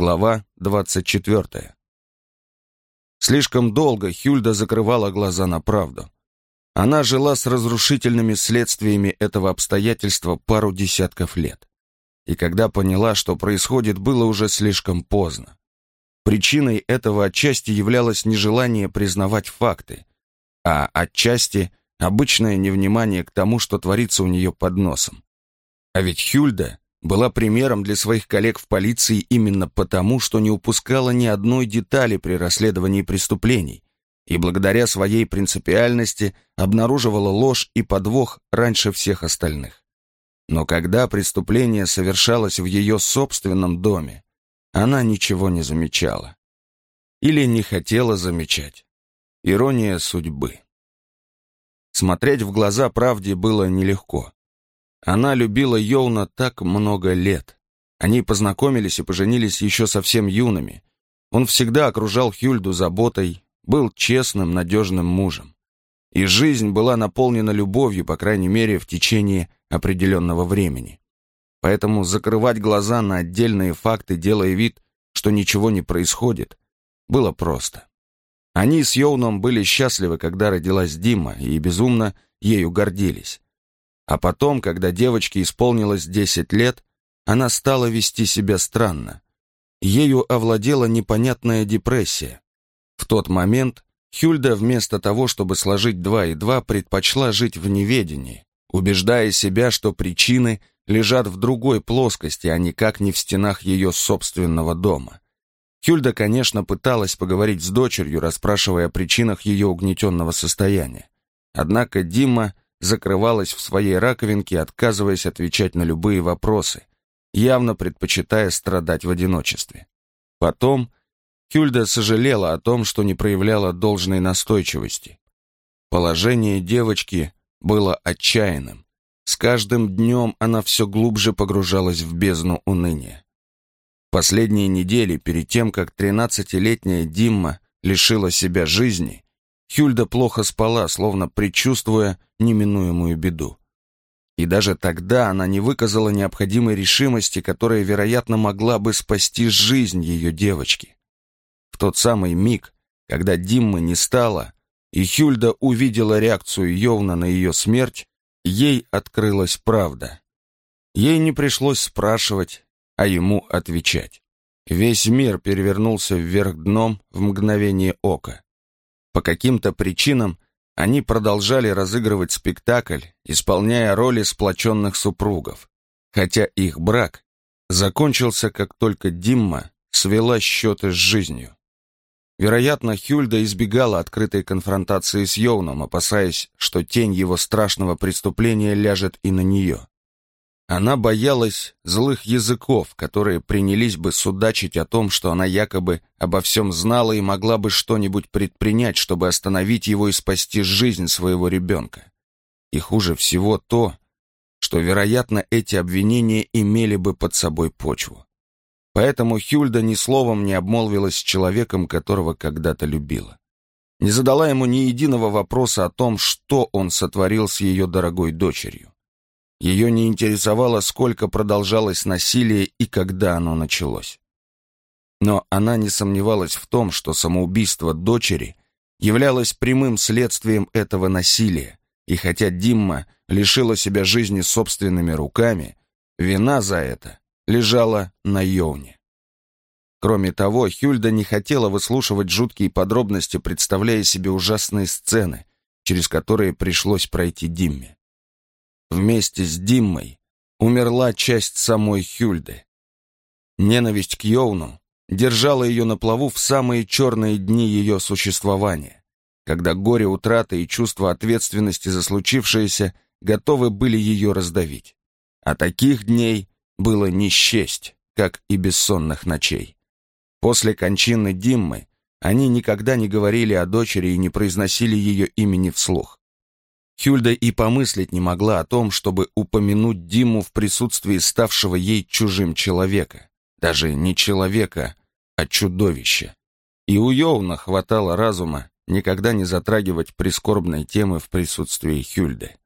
Глава 24. Слишком долго Хюльда закрывала глаза на правду. Она жила с разрушительными следствиями этого обстоятельства пару десятков лет. И когда поняла, что происходит, было уже слишком поздно. Причиной этого отчасти являлось нежелание признавать факты, а отчасти обычное невнимание к тому, что творится у нее под носом. А ведь Хюльда была примером для своих коллег в полиции именно потому, что не упускала ни одной детали при расследовании преступлений и благодаря своей принципиальности обнаруживала ложь и подвох раньше всех остальных. Но когда преступление совершалось в ее собственном доме, она ничего не замечала. Или не хотела замечать. Ирония судьбы. Смотреть в глаза правде было нелегко. Она любила Йоуна так много лет. Они познакомились и поженились еще совсем юными. Он всегда окружал Хюльду заботой, был честным, надежным мужем. И жизнь была наполнена любовью, по крайней мере, в течение определенного времени. Поэтому закрывать глаза на отдельные факты, делая вид, что ничего не происходит, было просто. Они с Йоуном были счастливы, когда родилась Дима, и безумно ею гордились. А потом, когда девочке исполнилось 10 лет, она стала вести себя странно. Ею овладела непонятная депрессия. В тот момент Хюльда вместо того, чтобы сложить два и два, предпочла жить в неведении, убеждая себя, что причины лежат в другой плоскости, а никак не в стенах ее собственного дома. Хюльда, конечно, пыталась поговорить с дочерью, расспрашивая о причинах ее угнетенного состояния. Однако Дима закрывалась в своей раковинке, отказываясь отвечать на любые вопросы, явно предпочитая страдать в одиночестве. Потом Хюльда сожалела о том, что не проявляла должной настойчивости. Положение девочки было отчаянным. С каждым днем она все глубже погружалась в бездну уныния. Последние недели, перед тем, как тринадцатилетняя Димма лишила себя жизни, Хюльда плохо спала, словно предчувствуя неминуемую беду. И даже тогда она не выказала необходимой решимости, которая, вероятно, могла бы спасти жизнь ее девочки. В тот самый миг, когда Диммы не стало, и Хюльда увидела реакцию Йовна на ее смерть, ей открылась правда. Ей не пришлось спрашивать, а ему отвечать. Весь мир перевернулся вверх дном в мгновение ока. По каким-то причинам они продолжали разыгрывать спектакль, исполняя роли сплоченных супругов, хотя их брак закончился, как только Димма свела счеты с жизнью. Вероятно, Хюльда избегала открытой конфронтации с Йоуном, опасаясь, что тень его страшного преступления ляжет и на нее. Она боялась злых языков, которые принялись бы судачить о том, что она якобы обо всем знала и могла бы что-нибудь предпринять, чтобы остановить его и спасти жизнь своего ребенка. И хуже всего то, что, вероятно, эти обвинения имели бы под собой почву. Поэтому Хюльда ни словом не обмолвилась с человеком, которого когда-то любила. Не задала ему ни единого вопроса о том, что он сотворил с ее дорогой дочерью. Ее не интересовало, сколько продолжалось насилие и когда оно началось. Но она не сомневалась в том, что самоубийство дочери являлось прямым следствием этого насилия, и хотя Димма лишила себя жизни собственными руками, вина за это лежала на Йоуне. Кроме того, Хюльда не хотела выслушивать жуткие подробности, представляя себе ужасные сцены, через которые пришлось пройти Димме. Вместе с Диммой умерла часть самой Хюльды. Ненависть к Йоуну держала ее на плаву в самые черные дни ее существования, когда горе утраты и чувство ответственности за случившееся готовы были ее раздавить. А таких дней было не счесть, как и бессонных ночей. После кончины Диммы они никогда не говорили о дочери и не произносили ее имени вслух. Хюльда и помыслить не могла о том, чтобы упомянуть Диму в присутствии ставшего ей чужим человека. Даже не человека, а чудовища. И у Йоуна хватало разума никогда не затрагивать прискорбной темы в присутствии Хюльды.